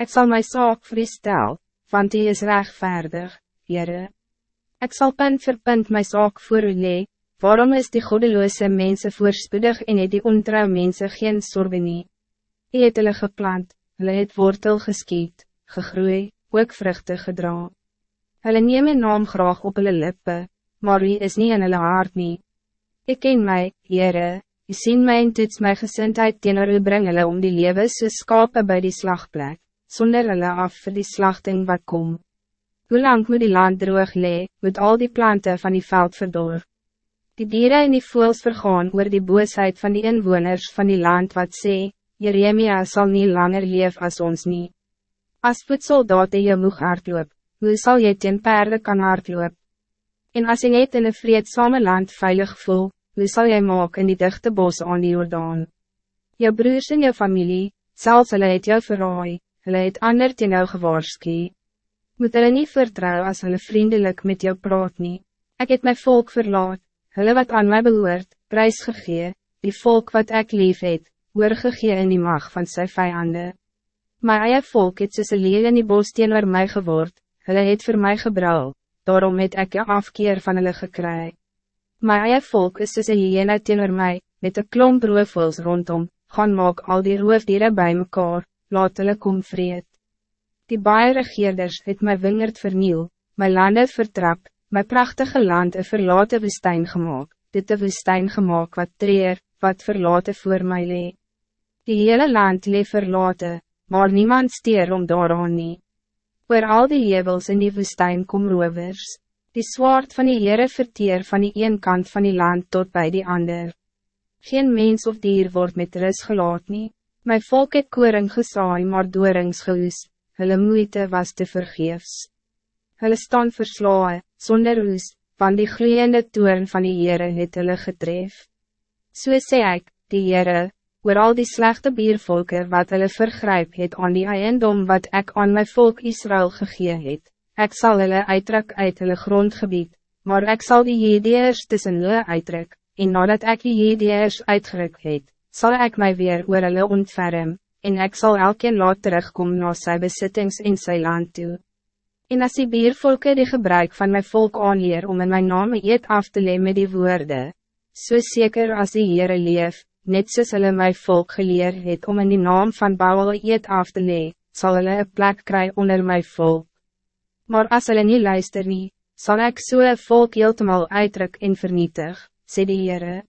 Ik zal mijn zaak voor u stel, want die is rechtvaardig, Heere. Ik zal punt voor punt mijn zaak voor u lee, waarom is die goddeloze mensen voorspoedig en het die ontrouw mensen geen sorge nie? U het hulle geplant, hulle het wortel geskiet, gegroei, ook vruchten gedra. Hulle neem my naam graag op hulle lippe, maar wie is niet in hulle hart nie. Ik ken mij, Heere, u sien my en toets my gezindheid teenoor u bring hulle om die lewe soos skape by die slagplek zonder hulle af voor die slachting wat kom. Hoe lang moet die land droog lee, moet al die planten van die veld verdor. Die dieren en die voels vergaan oor die boosheid van die inwoners van die land wat sê, Jeremia zal niet langer leef als ons niet. As voedsoldaten je moeg hardloop, hoe zal jy teen perde kan hardloop? En as jy net in een vreedzame land veilig voel, hoe zal jy maak in die dichte bos aan die Jordaan? Jou broers en jou familie, zelfs hulle het jou verraai, hulle het ander teen jou gewaarski. Moet hulle nie vertrouw as hulle vriendelijk met jou praat nie. Ek het my volk verlaat, hulle wat aan my behoort, prijs gegee, die volk wat ek lief het, oorgegee in die mag van sy vijanden. My eie volk het soos een leer in die bos teenoor my geword, hulle het voor mij gebrouw, daarom het ek een afkeer van hulle gekry. My eie volk is soos een hyena teenoor my, met een klomp roofvols rondom, gaan maak al die roofdieren bij mekaar, laat hulle kom vreed. Die baie regeerders het my wingerd verniel, my lande vertrap, my prachtige land een verlate woestijn gemaakt, dit een woestijn gemaakt wat treer, wat verlate voor my lee. Die hele land lee verlate, maar niemand steer om daaraan nie. Oor al die hebels in die woestijn kom rovers, die zwaard van die Heere verteer van die een kant van die land tot bij die ander. Geen mens of dier wordt met rust gelaat nie. My volk het koring gesaai maar doorings geoes, hulle moeite was te vergeefs. Hulle staan verslae, sonder oes, van die gloeiende toorn van die Heere het hulle getref. So sê ek, die Heere, oor al die slechte biervolke wat hulle vergryp het aan die eiendom wat ik aan my volk Israël gegee het, ek sal hulle uittrek uit hulle grondgebied, maar ik zal die Jedeers tussen hulle uittrek, en nadat ek die Jedeers uitgeruk het, zal ik mij weer oor hulle ontferm, en ik zal elkeen laat terugkom na sy besittings in sy land toe. En as die biervolke die gebruik van mijn volk aanleer om in mijn naam eet af te leen met die woorden, so zeker als die Heere leef, net soos hulle my volk geleer het om in die naam van Baal eet af te leen, zal hulle een plek kry onder mijn volk. Maar als hulle niet luister nie, sal ek so een volk heeltemal uitdruk en vernietig, sê die Heere.